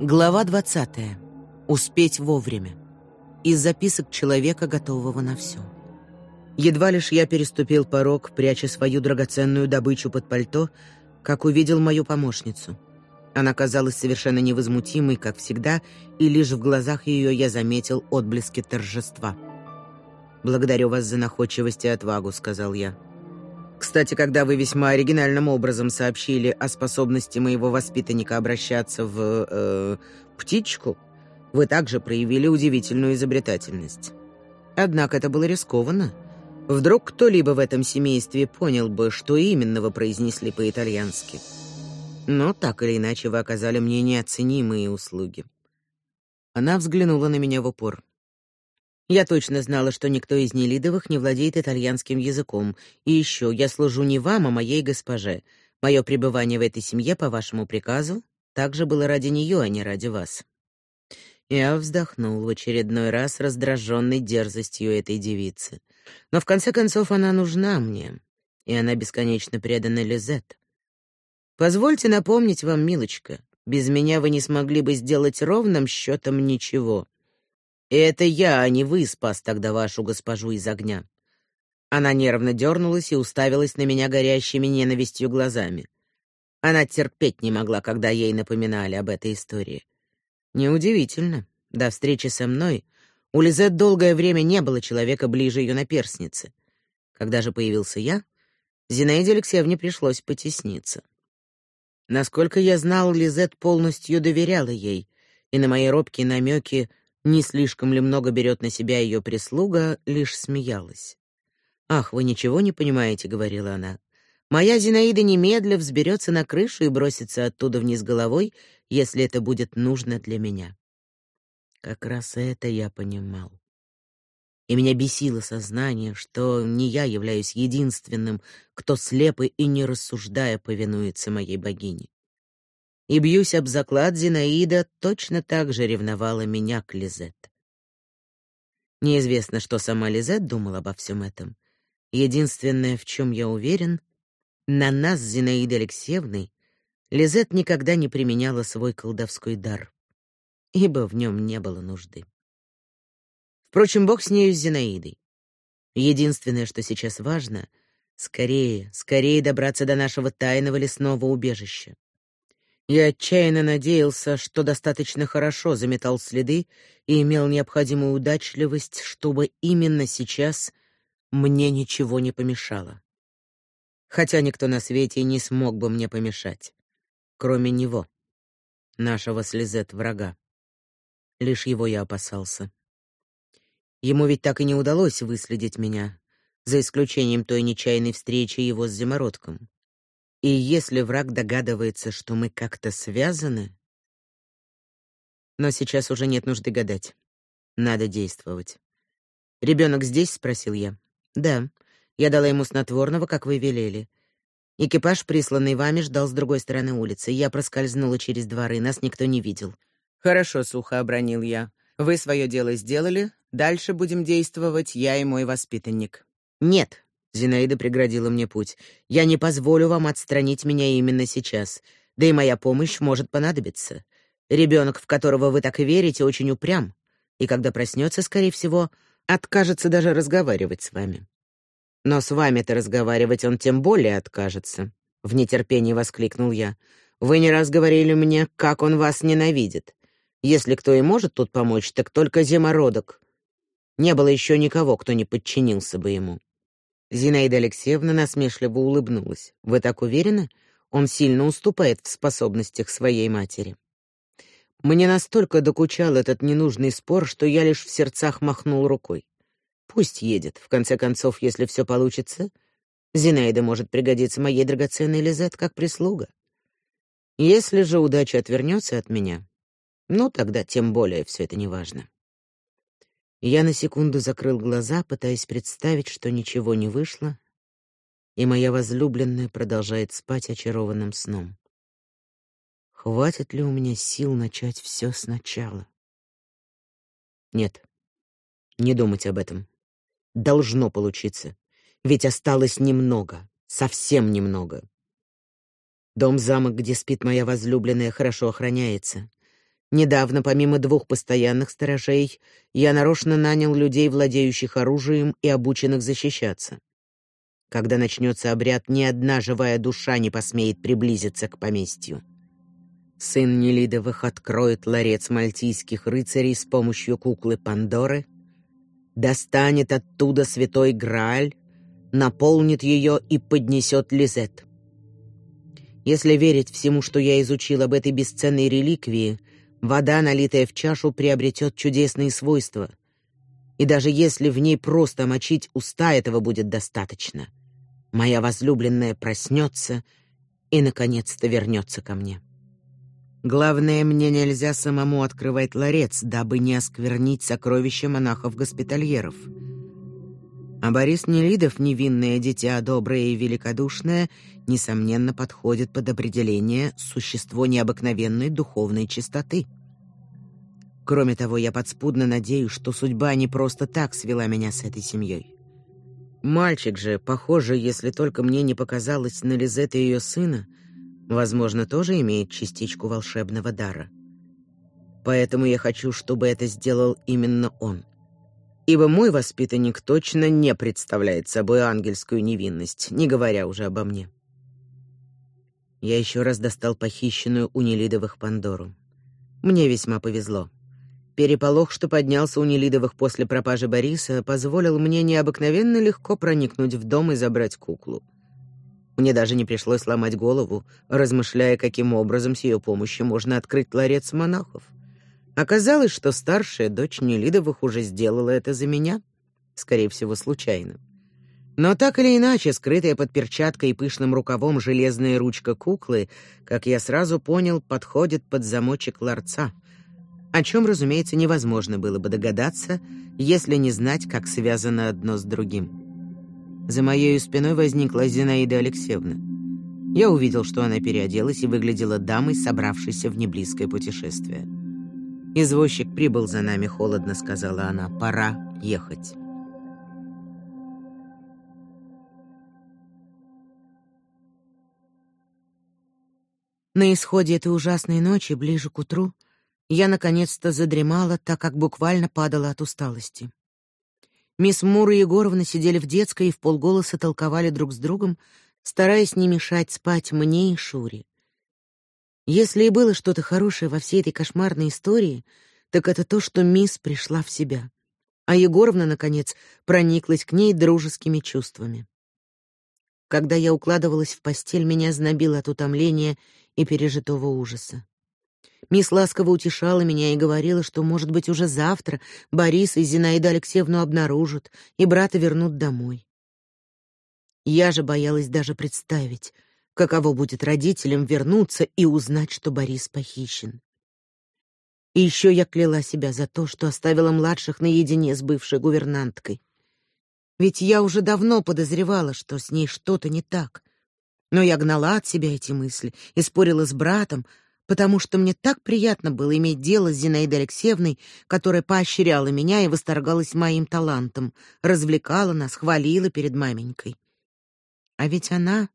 Глава 20. Успеть вовремя. Из записок человека, готового на все. Едва лишь я переступил порог, пряча свою драгоценную добычу под пальто, как увидел мою помощницу. Она казалась совершенно невозмутимой, как всегда, и лишь в глазах ее я заметил отблески торжества. «Благодарю вас за находчивость и отвагу», — сказал я. Кстати, когда вы весьма оригинальным образом сообщили о способности моего воспитанника обращаться в... Э, птичку, вы также проявили удивительную изобретательность. Однако это было рискованно. Вдруг кто-либо в этом семействе понял бы, что именно вы произнесли по-итальянски. Но так или иначе вы оказали мне неоценимые услуги. Она взглянула на меня в упор. Я точно знала, что никто из Нелидовых не владеет итальянским языком. И еще, я служу не вам, а моей госпоже. Мое пребывание в этой семье по вашему приказу также было ради нее, а не ради вас. Я вздохнул в очередной раз, раздраженный дерзостью этой девицы. Но в конце концов она нужна мне, и она бесконечно предана Лизет. Позвольте напомнить вам, милочка, без меня вы не смогли бы сделать ровным счетом ничего. И это я, а не вы, спас тогда вашу госпожу из огня. Она нервно дернулась и уставилась на меня горящими ненавистью глазами. Она терпеть не могла, когда ей напоминали об этой истории. Неудивительно. До встречи со мной у Лизет долгое время не было человека ближе ее наперсницы. Когда же появился я, Зинаиде Алексеевне пришлось потесниться. Насколько я знал, Лизет полностью доверяла ей, и на мои робкие намеки не слишком ли много берет на себя ее прислуга, лишь смеялась. «Ах, вы ничего не понимаете», — говорила она. «Моя Зинаида немедля взберется на крышу и бросится оттуда вниз головой, если это будет нужно для меня». Как раз это я понимал. И меня бесило сознание, что не я являюсь единственным, кто слепо и не рассуждая повинуется моей богине. И бьюсь об заклад, Зинаида точно так же ревновала меня к Лизет. Неизвестно, что сама Лизет думала обо всем этом. Единственное, в чем я уверен, на нас с Зинаидой Алексеевной Лизет никогда не применяла свой колдовской дар, ибо в нем не было нужды. Впрочем, бог с нею, с Зинаидой. Единственное, что сейчас важно — скорее, скорее добраться до нашего тайного лесного убежища. Я отчаянно надеялся, что достаточно хорошо заметал следы и имел необходимую удачливость, чтобы именно сейчас мне ничего не помешало. Хотя никто на свете не смог бы мне помешать, кроме него, нашего слезет врага. Лишь его я опасался. Ему ведь так и не удалось выследить меня, за исключением той нечаянной встречи его с Зимородком. И если враг догадывается, что мы как-то связаны... Но сейчас уже нет нужды гадать. Надо действовать. «Ребенок здесь?» — спросил я. «Да. Я дала ему снотворного, как вы велели. Экипаж, присланный вами, ждал с другой стороны улицы. Я проскользнула через дворы, нас никто не видел». «Хорошо», — сухо обронил я. «Вы свое дело сделали. Дальше будем действовать я и мой воспитанник». «Нет», Зинаида преградила мне путь. Я не позволю вам отстранить меня именно сейчас. Да и моя помощь может понадобиться. Ребенок, в которого вы так верите, очень упрям, и когда проснется, скорее всего, откажется даже разговаривать с вами. Но с вами-то разговаривать он тем более откажется, в нетерпении воскликнул я. Вы не раз говорили мне, как он вас ненавидит. Если кто и может тут помочь, так только зимородок. Не было еще никого, кто не подчинился бы ему. Зинаида Алексеевна насмешливо улыбнулась. Вы так уверены? Он сильно уступает в способностях своей матери. Мне настолько докучал этот ненужный спор, что я лишь в сердцах махнул рукой. Пусть едет. В конце концов, если все получится, Зинаида может пригодиться моей драгоценной Лизет как прислуга. Если же удача отвернется от меня, ну тогда тем более все это неважно. Я на секунду закрыл глаза, пытаясь представить, что ничего не вышло, и моя возлюбленная продолжает спать очарованным сном. Хватит ли у меня сил начать все сначала? Нет. Не думать об этом. Должно получиться, ведь осталось немного, совсем немного. Дом-замок, где спит моя возлюбленная, хорошо охраняется. Недавно, помимо двух постоянных сторожей, я нарочно нанял людей, владеющих оружием и обученных защищаться. Когда начнется обряд, ни одна живая душа не посмеет приблизиться к поместью. Сын Нелидовых откроет ларец мальтийских рыцарей с помощью куклы Пандоры, достанет оттуда святой Грааль, наполнит ее и поднесет Лизет. Если верить всему, что я изучил об этой бесценной реликвии, вода, налитая в чашу, приобретет чудесные свойства. И даже если в ней просто мочить уста, этого будет достаточно. Моя возлюбленная проснется и наконец-то вернется ко мне. Главное, мне нельзя самому открывать ларец, дабы не осквернить сокровища монахов-госпитальеров. А Борис Нелидов, невинное дитя, доброе и великодушное, несомненно подходит под определение существо необыкновенной духовной чистоты. Кроме того, я подспудно надеюсь, что судьба не просто так свела меня с этой семьей. Мальчик же, похоже, если только мне не показалось на Лизет и ее сына, возможно, тоже имеет частичку волшебного дара. Поэтому я хочу, чтобы это сделал именно он. Ибо мой воспитанник точно не представляет собой ангельскую невинность, не говоря уже обо мне. Я еще раз достал похищенную у Нелидовых Пандору. Мне весьма повезло. Переполох, что поднялся у Нелидовых после пропажи Бориса, позволил мне необыкновенно легко проникнуть в дом и забрать куклу. Мне даже не пришлось ломать голову, размышляя, каким образом с ее помощью можно открыть ларец монахов. Оказалось, что старшая дочь Нелидовых уже сделала это за меня, скорее всего, случайно. Но так или иначе, скрытая под перчаткой и пышным рукавом железная ручка куклы, как я сразу понял, подходит под замочек ларца, о чем, разумеется, невозможно было бы догадаться, если не знать, как связано одно с другим. За моей спиной возникла Зинаида Алексеевна. Я увидел, что она переоделась и выглядела дамой, собравшейся в неблизкое путешествие. «Извозчик прибыл за нами, холодно», — сказала она. «Пора ехать». На исходе этой ужасной ночи, ближе к утру, я наконец-то задремала, так как буквально падала от усталости. Мисс Мур и Егоровна сидели в детской и в полголоса толковали друг с другом, стараясь не мешать спать мне и Шуре. Если и было что-то хорошее во всей этой кошмарной истории, так это то, что мисс пришла в себя, а Егоровна наконец прониклась к ней дружескими чувствами. Когда я укладывалась в постель, меня знобило от утомления и пережитого ужаса. Мисс ласково утешала меня и говорила, что, может быть, уже завтра Борис и Зинаида Алексеевну обнаружат и брата вернут домой. Я же боялась даже представить, каково будет родителям вернуться и узнать, что Борис похищен. И еще я кляла себя за то, что оставила младших наедине с бывшей гувернанткой. Ведь я уже давно подозревала, что с ней что-то не так. Но я гнала от себя эти мысли и спорила с братом, потому что мне так приятно было иметь дело с Зинаидой Алексеевной, которая поощряла меня и восторгалась моим талантом, развлекала нас, хвалила перед маменькой. А ведь она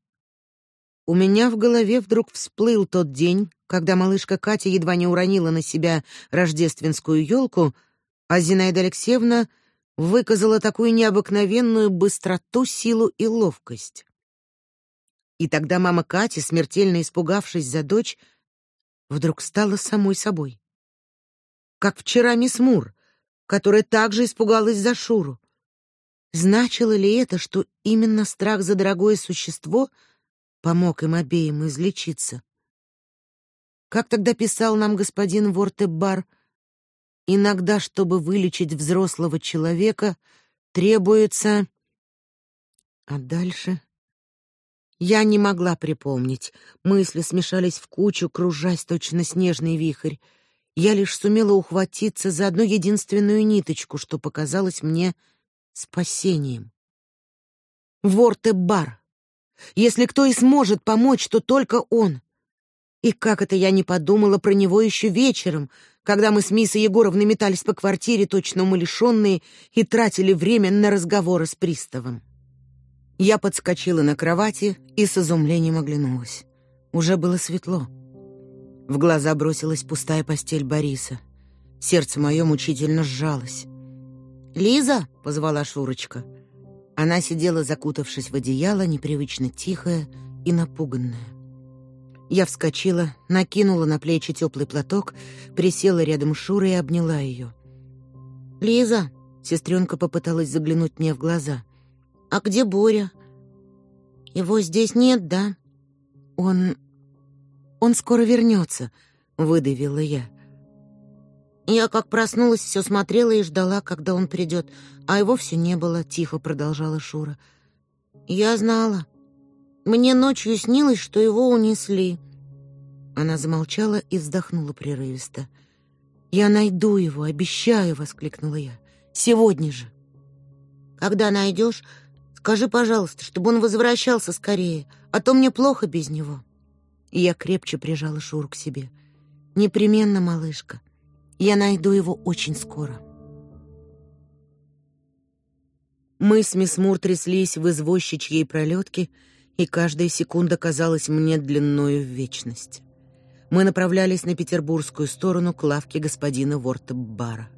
у меня в голове вдруг всплыл тот день, когда малышка Катя едва не уронила на себя рождественскую елку, а Зинаида Алексеевна выказала такую необыкновенную быстроту, силу и ловкость. И тогда мама Кати, смертельно испугавшись за дочь, вдруг стала самой собой. Как вчера мисс Мур, которая также испугалась за Шуру. Значило ли это, что именно страх за дорогое существо помог им обеим излечиться? Как тогда писал нам господин Вортебар, иногда, чтобы вылечить взрослого человека, требуется А дальше я не могла припомнить. Мысли смешались в кучу, кружась точно снежный вихрь. Я лишь сумела ухватиться за одну единственную ниточку, что показалось мне спасением. Ворте-бар. Если кто и сможет помочь, то только он. И как это я не подумала про него еще вечером, когда мы с миссой Егоровной метались по квартире, точно умалишенные, и тратили время на разговоры с приставом. Я подскочила на кровати и с изумлением оглянулась. Уже было светло. В глаза бросилась пустая постель Бориса. Сердце мое мучительно сжалось. «Лиза!» — позвала Шурочка. Она сидела, закутавшись в одеяло, непривычно тихая и напуганная. Я вскочила, накинула на плечи теплый платок, присела рядом с Шурой и обняла ее. «Лиза!» — сестренка попыталась заглянуть мне в глаза. «А где Боря?» «Его здесь нет, да?» «Он... он скоро вернется», — выдавила я. Я как проснулась, все смотрела и ждала, когда он придет, а его все не было, тихо продолжала Шура. Я знала, мне ночью снилось, что его унесли. Она замолчала и вздохнула прерывисто. Я найду его, обещаю, воскликнула я. Сегодня же. Когда найдешь, скажи, пожалуйста, чтобы он возвращался скорее, а то мне плохо без него. И я крепче прижала Шуру к себе. Непременно, малышка. Я найду его очень скоро. Мы с мисс Мур тряслись в извозчичьей пролетке, и каждая секунда казалась мне длиною в вечность. Мы направлялись на петербургскую сторону к лавке господина Вортеббара.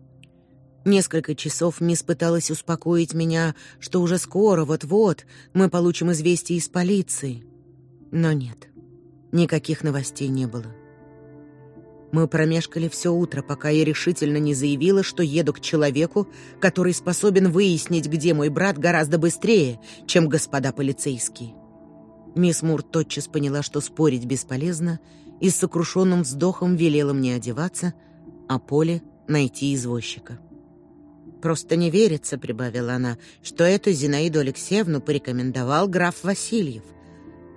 Несколько часов мисс пыталась успокоить меня, что уже скоро, вот-вот, мы получим известие из полиции. Но нет, никаких новостей не было. Мы промешкали все утро, пока я решительно не заявила, что еду к человеку, который способен выяснить, где мой брат, гораздо быстрее, чем господа полицейские. Мисс Мур тотчас поняла, что спорить бесполезно, и с сокрушенным вздохом велела мне одеваться, а Поле найти извозчика. «Просто не верится», — прибавила она, — «что эту Зинаиду Алексеевну порекомендовал граф Васильев.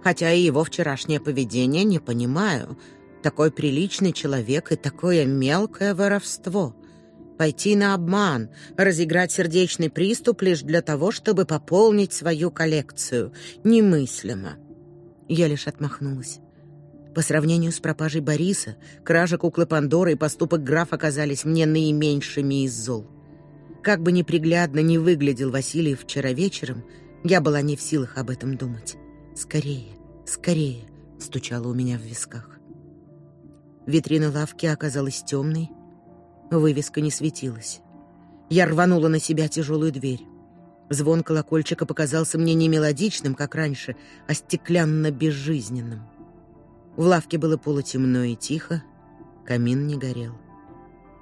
Хотя и его вчерашнее поведение не понимаю. Такой приличный человек и такое мелкое воровство. Пойти на обман, разыграть сердечный приступ лишь для того, чтобы пополнить свою коллекцию. Немыслимо. Я лишь отмахнулась. По сравнению с пропажей Бориса, кража куклы Пандоры и поступок графа оказались мне наименьшими из зол. Как бы неприглядно не выглядел Василий вчера вечером, я была не в силах об этом думать. «Скорее, скорее!» — стучало у меня в висках. Витрина лавки оказалась темной, вывеска не светилась. Я рванула на себя тяжелую дверь. Звон колокольчика показался мне не мелодичным, как раньше, а стеклянно-безжизненным. В лавке было полутемно и тихо, камин не горел.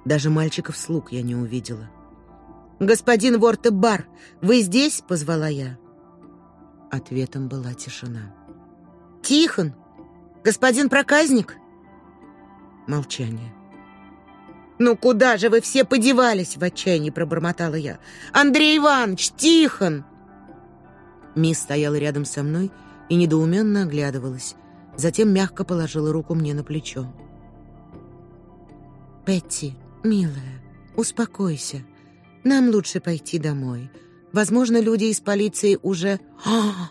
Даже мальчиков-слуг я не увидела. «Господин Ворте-бар, вы здесь?» — позвала я. Ответом была тишина. «Тихон! Господин проказник!» Молчание. «Ну куда же вы все подевались?» — в отчаянии пробормотала я. «Андрей Иванович, Тихон!» Мисс стояла рядом со мной и недоуменно оглядывалась. Затем мягко положила руку мне на плечо. «Петти, милая, успокойся. Нам лучше пойти домой. Возможно, люди из полиции уже...» «А!»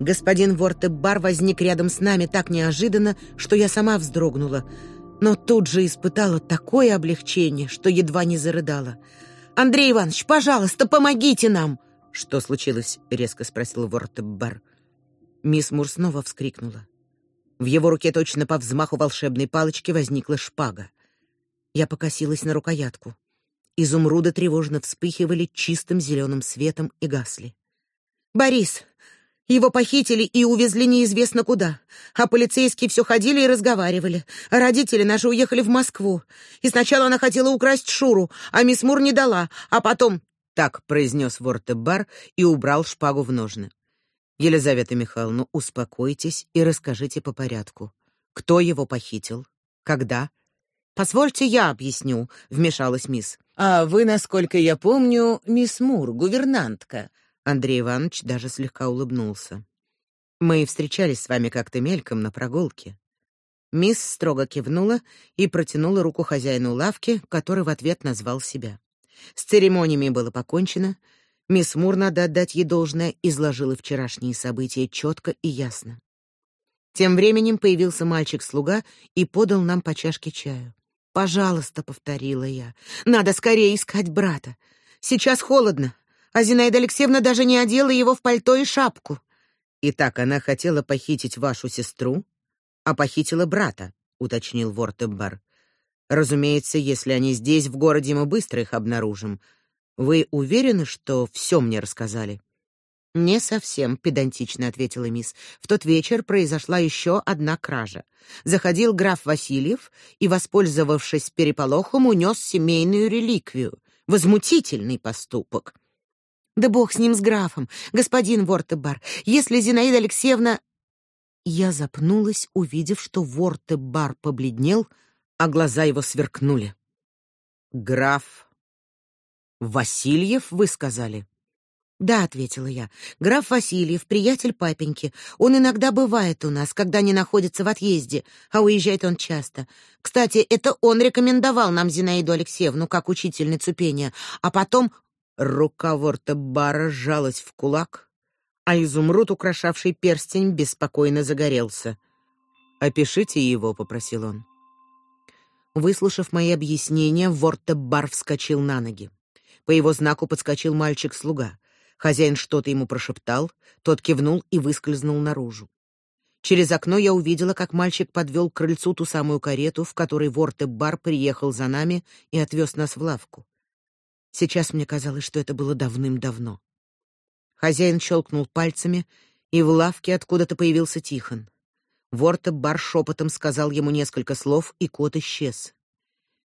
Господин Вортебар возник рядом с нами так неожиданно, что я сама вздрогнула — но тут же испытала такое облегчение, что едва не зарыдала. «Андрей Иванович, пожалуйста, помогите нам!» «Что случилось?» — резко спросил Вортеббар. Мисс Мур снова вскрикнула. В его руке точно по взмаху волшебной палочки возникла шпага. Я покосилась на рукоятку. Изумруды тревожно вспыхивали чистым зеленым светом и гасли. «Борис, его похитили и увезли неизвестно куда. А полицейские все ходили и разговаривали. родители наши уехали в Москву. И сначала она хотела украсть Шуру, а мисс Мур не дала. А потом... Так произнес Вортебар и убрал шпагу в ножны. Елизавета Михайловна, успокойтесь и расскажите по порядку. Кто его похитил? Когда? Позвольте я объясню, вмешалась мисс. А вы, насколько я помню, мисс Мур, гувернантка. Андрей Иванович даже слегка улыбнулся. Мы встречались с вами как-то мельком на прогулке. Мисс строго кивнула и протянула руку хозяину лавки, который в ответ назвал себя. С церемониями было покончено. Мисс Мур, надо отдать ей должное, изложила вчерашние события четко и ясно. Тем временем появился мальчик-слуга и подал нам по чашке чаю. «Пожалуйста», — повторила я, — «надо скорее искать брата. Сейчас холодно, а Зинаида Алексеевна даже не одела его в пальто и шапку. И так она хотела похитить вашу сестру, а похитила брата, уточнил Вортебар. Разумеется, если они здесь в городе, мы быстро их обнаружим. Вы уверены, что все мне рассказали? Не совсем, педантично ответила мисс. В тот вечер произошла еще одна кража. Заходил граф Васильев и, воспользовавшись переполохом, унес семейную реликвию. Возмутительный поступок. Да бог с ним с графом, господин Вортебар. Если Зинаида Алексеевна Я запнулась, увидев, что Вортебар побледнел, а глаза его сверкнули. Граф Васильев, вы сказали? Да, ответила я. Граф Васильев, приятель папеньки. Он иногда бывает у нас, когда не находится в отъезде, а уезжает он часто. Кстати, это он рекомендовал нам Зинаиду Алексеевну как учительницу пения, а потом рука Ворта-бара сжалась в кулак, а изумруд, украшавший перстень, беспокойно загорелся. "Опишите его", попросил он. Выслушав мои объяснения, Ворта-бар вскочил на ноги. По его знаку подскочил мальчик-слуга. Хозяин что-то ему прошептал, тот кивнул и выскользнул наружу. Через окно я увидела, как мальчик подвел к крыльцу ту самую карету, в которой Ворте-бар приехал за нами и отвез нас в лавку. Сейчас мне казалось, что это было давным-давно. Хозяин щелкнул пальцами, и в лавке откуда-то появился Тихон. Ворте-бар шепотом сказал ему несколько слов, и кот исчез.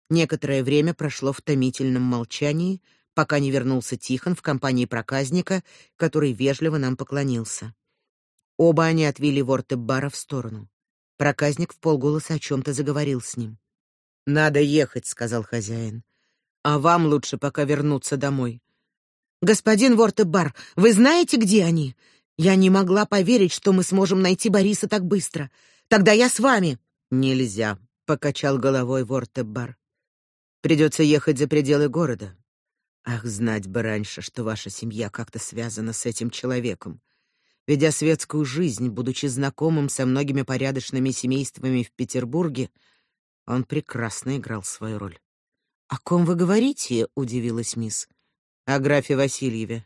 Некоторое время прошло в томительном молчании, пока не вернулся Тихон в компании проказника, который вежливо нам поклонился. Оба они отвели Ворте-бара в сторону. Проказник вполголоса о чем то заговорил с ним. Надо ехать, сказал хозяин. А вам лучше пока вернуться домой. Господин Ворте-бар, вы знаете, где они? Я не могла поверить, что мы сможем найти Бориса так быстро. Тогда я с вами. Нельзя, покачал головой Ворте-бар. Придется ехать за пределы города. Ах, знать бы раньше, что ваша семья как-то связана с этим человеком. Ведя светскую жизнь, будучи знакомым со многими порядочными семействами в Петербурге, он прекрасно играл свою роль. О ком вы говорите? удивилась мисс. О графе Васильеве.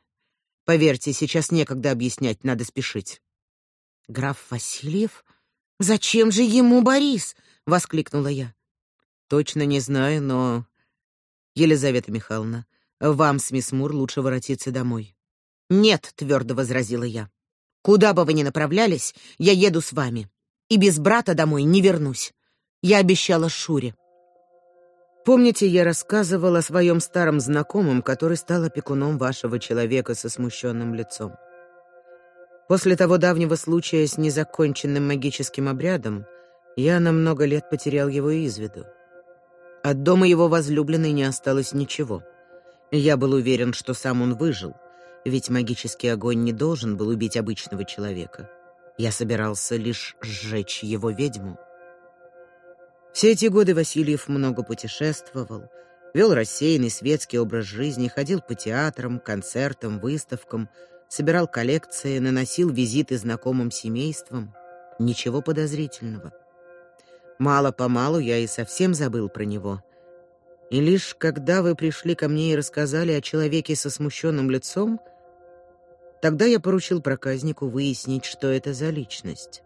Поверьте, сейчас некогда объяснять, надо спешить. Граф Васильев? Зачем же ему Борис? воскликнула я. Точно не знаю, но Елизавета Михайловна, вам с мисс Мур лучше воротиться домой. Нет, твердо возразила я. Куда бы вы ни направлялись, я еду с вами. И без брата домой не вернусь. Я обещала Шуре. Помните, я рассказывала о своем старом знакомом, который стал опекуном вашего человека со смущенным лицом. После того давнего случая с незаконченным магическим обрядом я на много лет потерял его из виду. От дома его возлюбленной не осталось ничего. Я был уверен, что сам он выжил, ведь магический огонь не должен был убить обычного человека. Я собирался лишь сжечь его ведьму. Все эти годы Васильев много путешествовал, вел рассеянный светский образ жизни, ходил по театрам, концертам, выставкам, собирал коллекции, наносил визиты знакомым семействам. Ничего подозрительного. Мало-помалу я и совсем забыл про него — и лишь когда вы пришли ко мне и рассказали о человеке со смущенным лицом, тогда я поручил проказнику выяснить, что это за личность.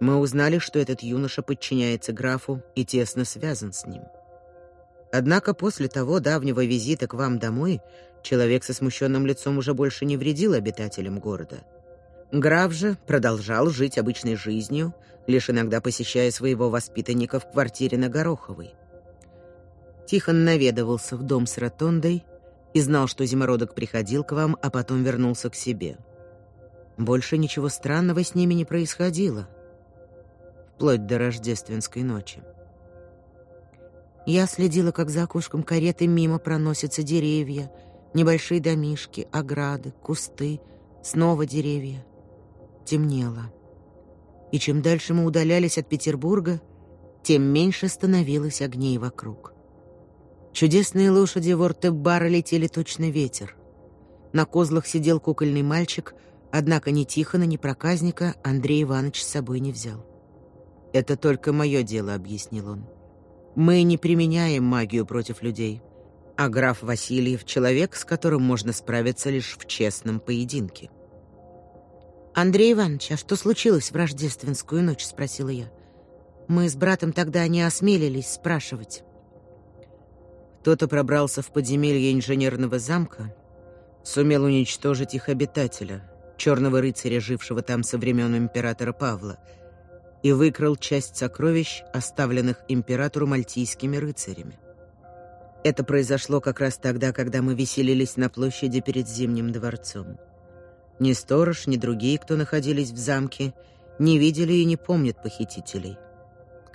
Мы узнали, что этот юноша подчиняется графу и тесно связан с ним. Однако после того давнего визита к вам домой человек со смущенным лицом уже больше не вредил обитателям города. Граф же продолжал жить обычной жизнью, лишь иногда посещая своего воспитанника в квартире на Гороховой. Тихон наведывался в дом с ротондой и знал, что зимородок приходил к вам, а потом вернулся к себе. Больше ничего странного с ними не происходило, вплоть до рождественской ночи. Я следила, как за окошком кареты мимо проносятся деревья, небольшие домишки, ограды, кусты, снова деревья. Темнело. И чем дальше мы удалялись от Петербурга, тем меньше становилось огней вокруг. Чудесные лошади Вортебара летели точно ветер. На козлах сидел кукольный мальчик, однако ни Тихона, ни проказника Андрей Иванович с собой не взял. «Это только мое дело», — объяснил он. «Мы не применяем магию против людей, а граф Васильев — человек, с которым можно справиться лишь в честном поединке». «Андрей Иванович, а что случилось в рождественскую ночь?» — спросила я. Мы с братом тогда не осмелились спрашивать. Кто-то пробрался в подземелье инженерного замка, сумел уничтожить их обитателя, черного рыцаря, жившего там со времен императора Павла, и выкрал часть сокровищ, оставленных императору мальтийскими рыцарями. Это произошло как раз тогда, когда мы веселились на площади перед Зимним дворцом. Ни сторож, ни другие, кто находились в замке, не видели и не помнят похитителей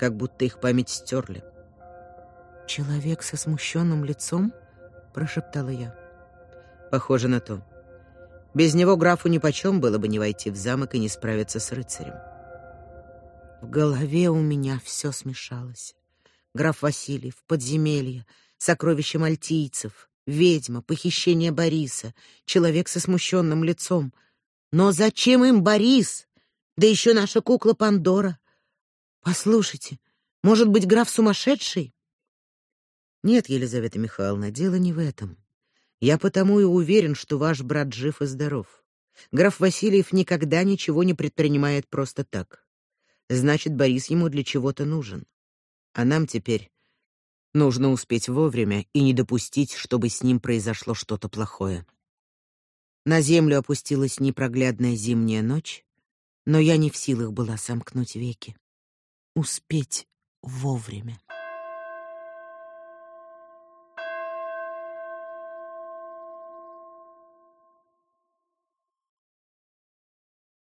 как будто их память стерли. «Человек со смущенным лицом?» — прошептала я. «Похоже на то. Без него графу нипочем было бы не войти в замок и не справиться с рыцарем». В голове у меня все смешалось. Граф Васильев, подземелье, сокровища мальтийцев, ведьма, похищение Бориса, человек со смущенным лицом. Но зачем им Борис? Да еще наша кукла Пандора. Послушайте, может быть, граф сумасшедший? Нет, Елизавета Михайловна, дело не в этом. Я потому и уверен, что ваш брат жив и здоров. Граф Васильев никогда ничего не предпринимает просто так. Значит, Борис ему для чего-то нужен. А нам теперь нужно успеть вовремя и не допустить, чтобы с ним произошло что-то плохое. На землю опустилась непроглядная зимняя ночь, но я не в силах была сомкнуть веки успеть вовремя.